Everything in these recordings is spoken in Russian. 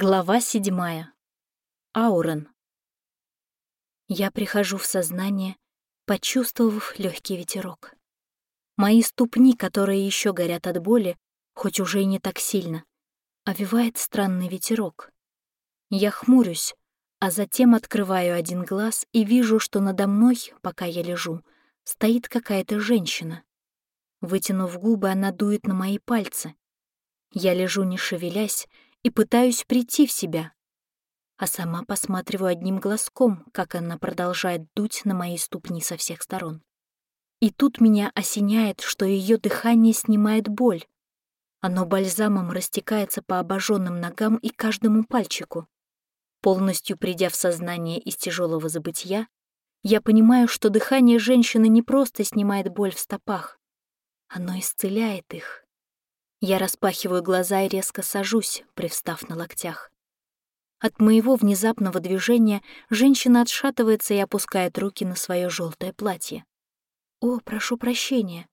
Глава седьмая. Аурен. Я прихожу в сознание, почувствовав легкий ветерок. Мои ступни, которые еще горят от боли, хоть уже и не так сильно, овивает странный ветерок. Я хмурюсь, а затем открываю один глаз и вижу, что надо мной, пока я лежу, стоит какая-то женщина. Вытянув губы, она дует на мои пальцы. Я лежу, не шевелясь, и пытаюсь прийти в себя. А сама посматриваю одним глазком, как она продолжает дуть на мои ступни со всех сторон. И тут меня осеняет, что ее дыхание снимает боль. Оно бальзамом растекается по обожженным ногам и каждому пальчику. Полностью придя в сознание из тяжелого забытия, я понимаю, что дыхание женщины не просто снимает боль в стопах, оно исцеляет их. Я распахиваю глаза и резко сажусь, привстав на локтях. От моего внезапного движения женщина отшатывается и опускает руки на свое желтое платье. «О, прошу прощения.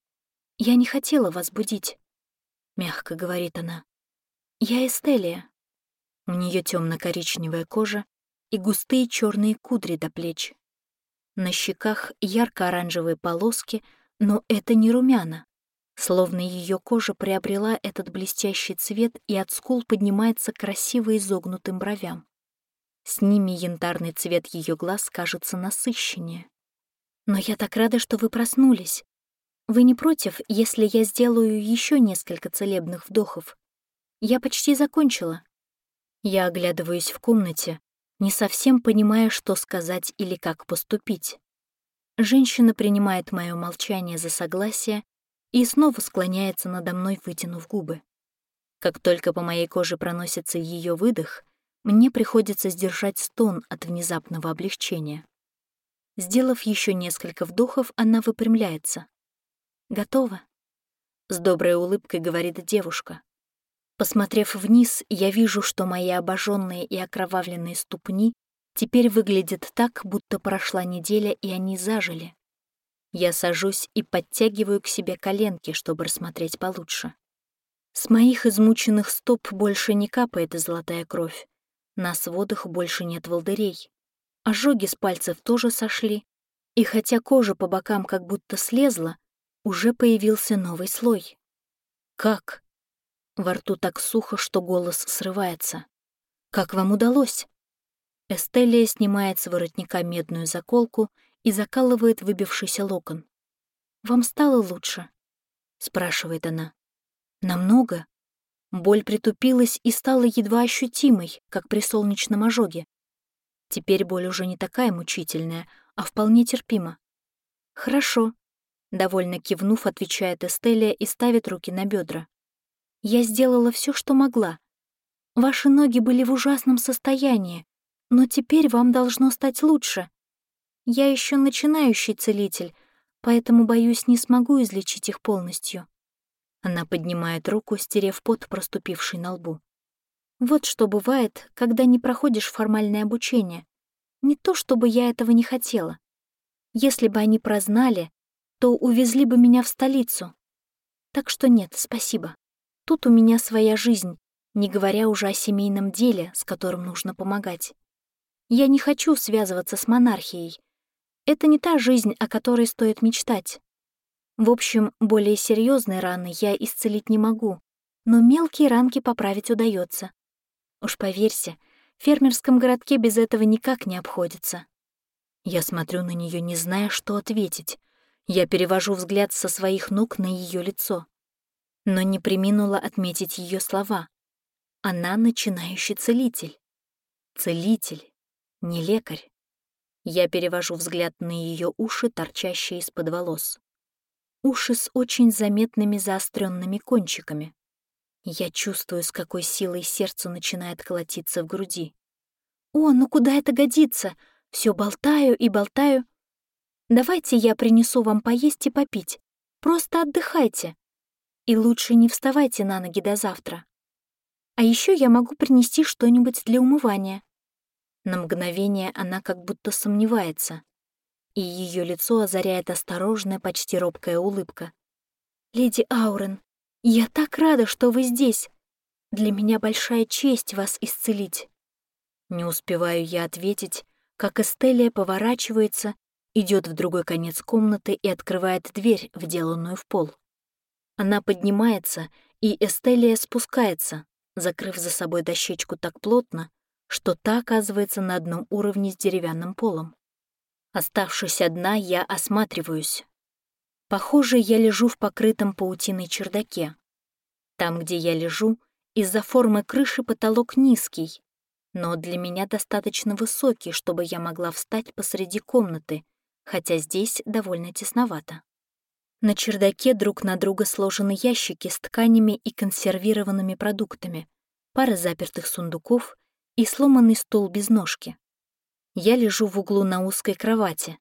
Я не хотела вас будить», — мягко говорит она. «Я Эстелия». У нее темно-коричневая кожа и густые черные кудри до плеч. На щеках ярко-оранжевые полоски, но это не румяна. Словно ее кожа приобрела этот блестящий цвет, и от скул поднимается красиво изогнутым бровям. С ними янтарный цвет ее глаз кажется насыщеннее. «Но я так рада, что вы проснулись. Вы не против, если я сделаю еще несколько целебных вдохов? Я почти закончила». Я оглядываюсь в комнате, не совсем понимая, что сказать или как поступить. Женщина принимает мое молчание за согласие и снова склоняется надо мной, вытянув губы. Как только по моей коже проносится ее выдох, мне приходится сдержать стон от внезапного облегчения. Сделав еще несколько вдохов, она выпрямляется. «Готово?» — с доброй улыбкой говорит девушка. Посмотрев вниз, я вижу, что мои обожженные и окровавленные ступни теперь выглядят так, будто прошла неделя, и они зажили. Я сажусь и подтягиваю к себе коленки, чтобы рассмотреть получше. С моих измученных стоп больше не капает золотая кровь. На сводах больше нет волдырей. Ожоги с пальцев тоже сошли. И хотя кожа по бокам как будто слезла, уже появился новый слой. Как? Во рту так сухо, что голос срывается. Как вам удалось? Эстелия снимает с воротника медную заколку и закалывает выбившийся локон. «Вам стало лучше?» — спрашивает она. «Намного?» Боль притупилась и стала едва ощутимой, как при солнечном ожоге. Теперь боль уже не такая мучительная, а вполне терпима. «Хорошо», — довольно кивнув, отвечает Эстелия и ставит руки на бедра. «Я сделала все, что могла. Ваши ноги были в ужасном состоянии, но теперь вам должно стать лучше. Я еще начинающий целитель, поэтому, боюсь, не смогу излечить их полностью. Она поднимает руку, стерев пот, проступивший на лбу. Вот что бывает, когда не проходишь формальное обучение. Не то, чтобы я этого не хотела. Если бы они прознали, то увезли бы меня в столицу. Так что нет, спасибо. Тут у меня своя жизнь, не говоря уже о семейном деле, с которым нужно помогать. Я не хочу связываться с монархией, это не та жизнь, о которой стоит мечтать. В общем, более серьезные раны я исцелить не могу, но мелкие ранки поправить удается. Уж поверьте, в фермерском городке без этого никак не обходится. Я смотрю на нее, не зная, что ответить. Я перевожу взгляд со своих ног на ее лицо. Но не приминула отметить ее слова. Она начинающий целитель. Целитель, не лекарь. Я перевожу взгляд на ее уши, торчащие из-под волос. Уши с очень заметными заостренными кончиками. Я чувствую, с какой силой сердце начинает колотиться в груди. «О, ну куда это годится? Все болтаю и болтаю. Давайте я принесу вам поесть и попить. Просто отдыхайте. И лучше не вставайте на ноги до завтра. А еще я могу принести что-нибудь для умывания. На мгновение она как будто сомневается, и ее лицо озаряет осторожная, почти робкая улыбка. «Леди Аурен, я так рада, что вы здесь. для меня большая честь вас исцелить». Не успеваю я ответить, как Эстелия поворачивается, идет в другой конец комнаты и открывает дверь, вделанную в пол. Она поднимается, и Эстелия спускается, закрыв за собой дощечку так плотно, что та оказывается на одном уровне с деревянным полом. Оставшись одна, я осматриваюсь. Похоже, я лежу в покрытом паутиной чердаке. Там, где я лежу, из-за формы крыши потолок низкий, но для меня достаточно высокий, чтобы я могла встать посреди комнаты, хотя здесь довольно тесновато. На чердаке друг на друга сложены ящики с тканями и консервированными продуктами, пара запертых сундуков и сломанный стол без ножки. Я лежу в углу на узкой кровати,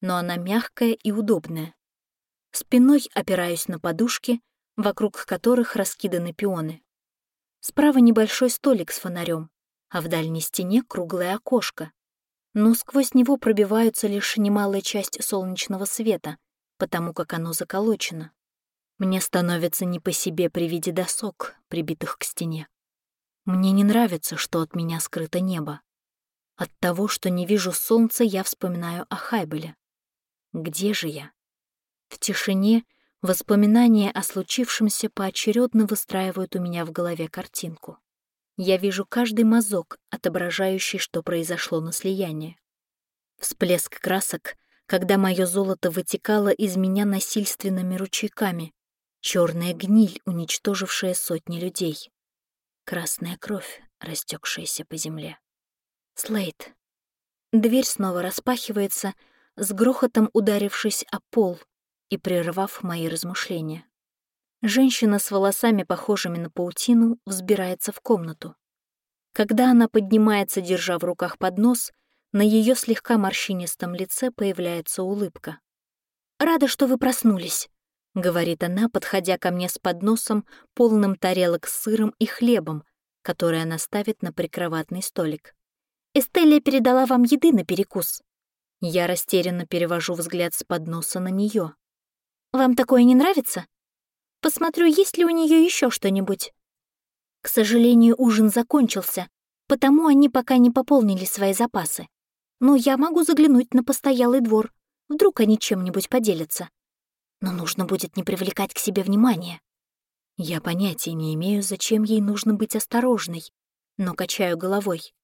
но она мягкая и удобная. Спиной опираюсь на подушки, вокруг которых раскиданы пионы. Справа небольшой столик с фонарем, а в дальней стене круглое окошко. Но сквозь него пробиваются лишь немалая часть солнечного света, потому как оно заколочено. Мне становится не по себе при виде досок, прибитых к стене. Мне не нравится, что от меня скрыто небо. От того, что не вижу солнца, я вспоминаю о Хайбеле. Где же я? В тишине воспоминания о случившемся поочередно выстраивают у меня в голове картинку. Я вижу каждый мазок, отображающий, что произошло на слиянии. Всплеск красок, когда мое золото вытекало из меня насильственными ручейками, черная гниль, уничтожившая сотни людей, красная кровь, растекшаяся по земле. Слейд. Дверь снова распахивается, с грохотом ударившись о пол и прервав мои размышления. Женщина с волосами, похожими на паутину, взбирается в комнату. Когда она поднимается, держа в руках поднос, на ее слегка морщинистом лице появляется улыбка. «Рада, что вы проснулись», — говорит она, подходя ко мне с подносом, полным тарелок с сыром и хлебом, который она ставит на прикроватный столик. Эстелия передала вам еды на перекус». Я растерянно перевожу взгляд с подноса на нее. «Вам такое не нравится? Посмотрю, есть ли у нее еще что-нибудь». К сожалению, ужин закончился, потому они пока не пополнили свои запасы. Но я могу заглянуть на постоялый двор. Вдруг они чем-нибудь поделятся. Но нужно будет не привлекать к себе внимания. Я понятия не имею, зачем ей нужно быть осторожной, но качаю головой.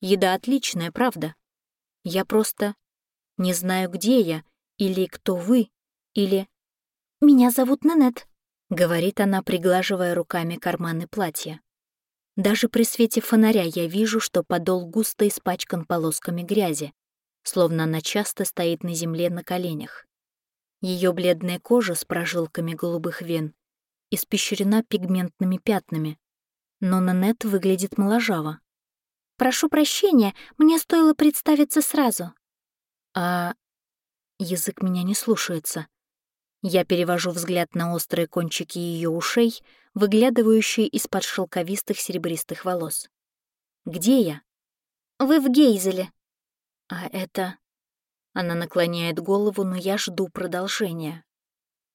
Еда отличная, правда. Я просто не знаю, где я, или кто вы, или... «Меня зовут Нанет», — говорит она, приглаживая руками карманы платья. Даже при свете фонаря я вижу, что подол густо испачкан полосками грязи, словно она часто стоит на земле на коленях. Ее бледная кожа с прожилками голубых вен испещрена пигментными пятнами, но Нанет выглядит моложаво. Прошу прощения, мне стоило представиться сразу. А язык меня не слушается. Я перевожу взгляд на острые кончики ее ушей, выглядывающие из-под шелковистых серебристых волос. Где я? Вы в Гейзеле. А это... Она наклоняет голову, но я жду продолжения.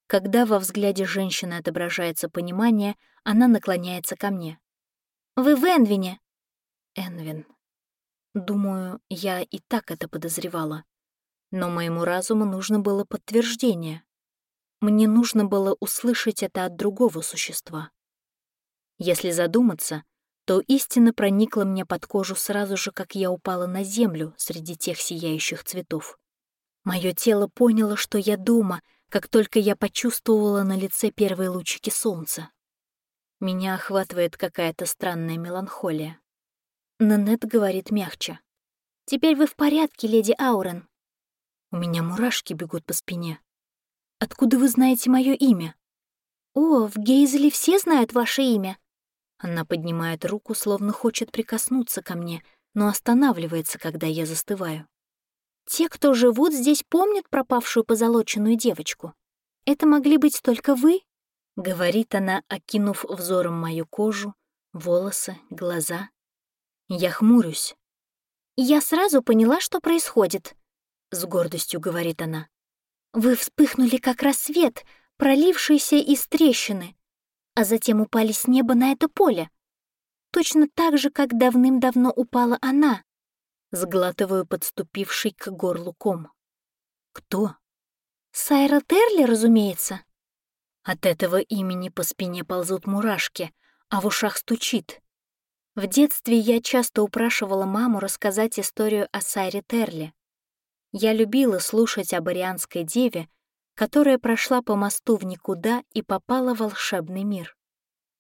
Когда во взгляде женщины отображается понимание, она наклоняется ко мне. «Вы в Энвине!» Энвин. Думаю, я и так это подозревала. Но моему разуму нужно было подтверждение. Мне нужно было услышать это от другого существа. Если задуматься, то истина проникла мне под кожу сразу же, как я упала на землю среди тех сияющих цветов. Мое тело поняло, что я дома, как только я почувствовала на лице первые лучики солнца. Меня охватывает какая-то странная меланхолия. Нанет говорит мягче. «Теперь вы в порядке, леди Аурен». У меня мурашки бегут по спине. «Откуда вы знаете мое имя?» «О, в Гейзеле все знают ваше имя». Она поднимает руку, словно хочет прикоснуться ко мне, но останавливается, когда я застываю. «Те, кто живут здесь, помнят пропавшую позолоченную девочку. Это могли быть только вы?» — говорит она, окинув взором мою кожу, волосы, глаза. Я хмурюсь. «Я сразу поняла, что происходит», — с гордостью говорит она. «Вы вспыхнули как рассвет, пролившийся из трещины, а затем упали с неба на это поле. точно так же, как давным-давно упала она. Сглатываю подступивший к горлу ком. Кто? Сайра Терли, разумеется. От этого имени по спине ползут мурашки, а в ушах стучит. В детстве я часто упрашивала маму рассказать историю о Сайре Терли. Я любила слушать об арианской деве, которая прошла по мосту в никуда и попала в волшебный мир.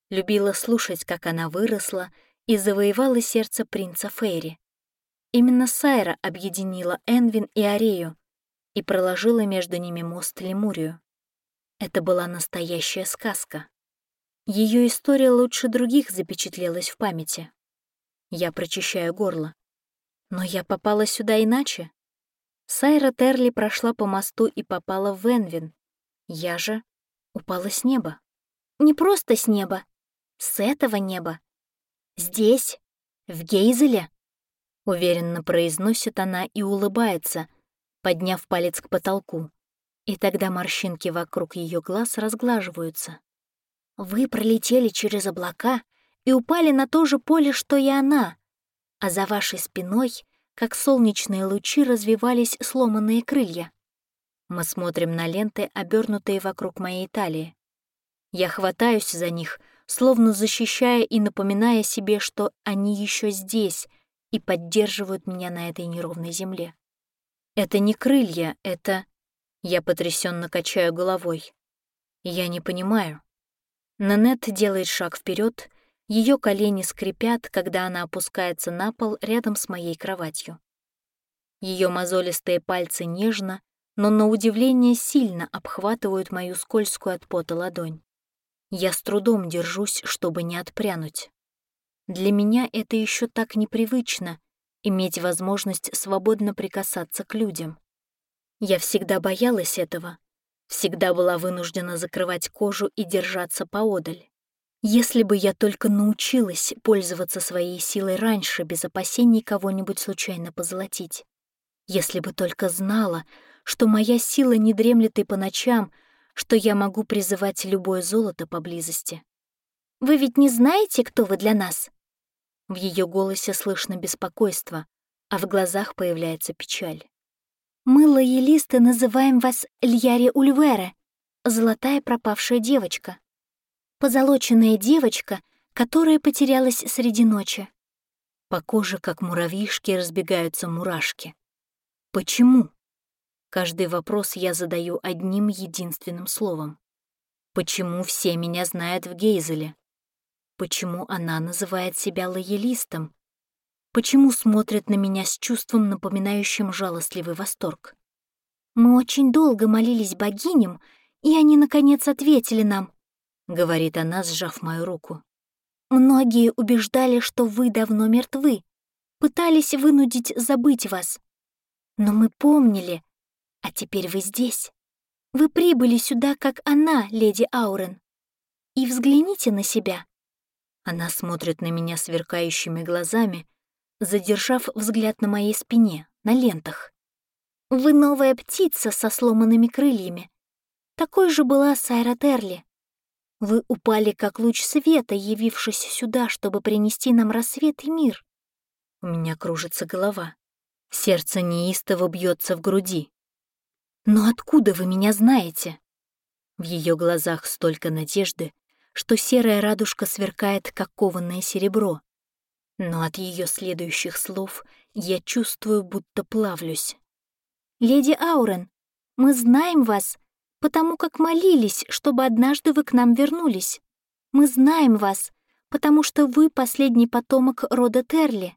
Любила слушать, как она выросла и завоевала сердце принца Фейри. Именно Сайра объединила Энвин и Арею и проложила между ними мост Лемурию. Это была настоящая сказка. Ее история лучше других запечатлелась в памяти. Я прочищаю горло. Но я попала сюда иначе. Сайра Терли прошла по мосту и попала в Энвин. Я же упала с неба. Не просто с неба, с этого неба. Здесь, в Гейзеле, уверенно произносит она и улыбается, подняв палец к потолку. И тогда морщинки вокруг ее глаз разглаживаются. Вы пролетели через облака и упали на то же поле, что и она, а за вашей спиной как солнечные лучи развивались сломанные крылья. Мы смотрим на ленты, обернутые вокруг моей талии. Я хватаюсь за них, словно защищая и напоминая себе, что они еще здесь и поддерживают меня на этой неровной земле. Это не крылья, это... Я потрясенно качаю головой. Я не понимаю. Нанет делает шаг вперед, ее колени скрипят, когда она опускается на пол рядом с моей кроватью. Ее мозолистые пальцы нежно, но на удивление сильно обхватывают мою скользкую от пота ладонь. Я с трудом держусь, чтобы не отпрянуть. Для меня это еще так непривычно — иметь возможность свободно прикасаться к людям. Я всегда боялась этого, всегда была вынуждена закрывать кожу и держаться поодаль. Если бы я только научилась пользоваться своей силой раньше, без опасений кого-нибудь случайно позолотить. Если бы только знала, что моя сила не дремлет и по ночам, что я могу призывать любое золото поблизости. «Вы ведь не знаете, кто вы для нас?» В ее голосе слышно беспокойство, а в глазах появляется печаль. «Мы, лоялисты, называем вас Льяри Ульвере, золотая пропавшая девочка позолоченная девочка, которая потерялась среди ночи. По коже, как муравьишки, разбегаются мурашки. Почему? Каждый вопрос я задаю одним единственным словом. Почему все меня знают в Гейзеле? Почему она называет себя лоялистом? Почему смотрит на меня с чувством, напоминающим жалостливый восторг? Мы очень долго молились богиням, и они, наконец, ответили нам, — говорит она, сжав мою руку. «Многие убеждали, что вы давно мертвы, пытались вынудить забыть вас. Но мы помнили, а теперь вы здесь. Вы прибыли сюда, как она, леди Аурен. И взгляните на себя». Она смотрит на меня сверкающими глазами, задержав взгляд на моей спине, на лентах. «Вы новая птица со сломанными крыльями. Такой же была Сайра Терли. Вы упали, как луч света, явившись сюда, чтобы принести нам рассвет и мир. У меня кружится голова. Сердце неистово бьется в груди. Но откуда вы меня знаете? В ее глазах столько надежды, что серая радужка сверкает, как кованное серебро. Но от ее следующих слов я чувствую, будто плавлюсь. «Леди Аурен, мы знаем вас потому как молились, чтобы однажды вы к нам вернулись. Мы знаем вас, потому что вы последний потомок рода Терли.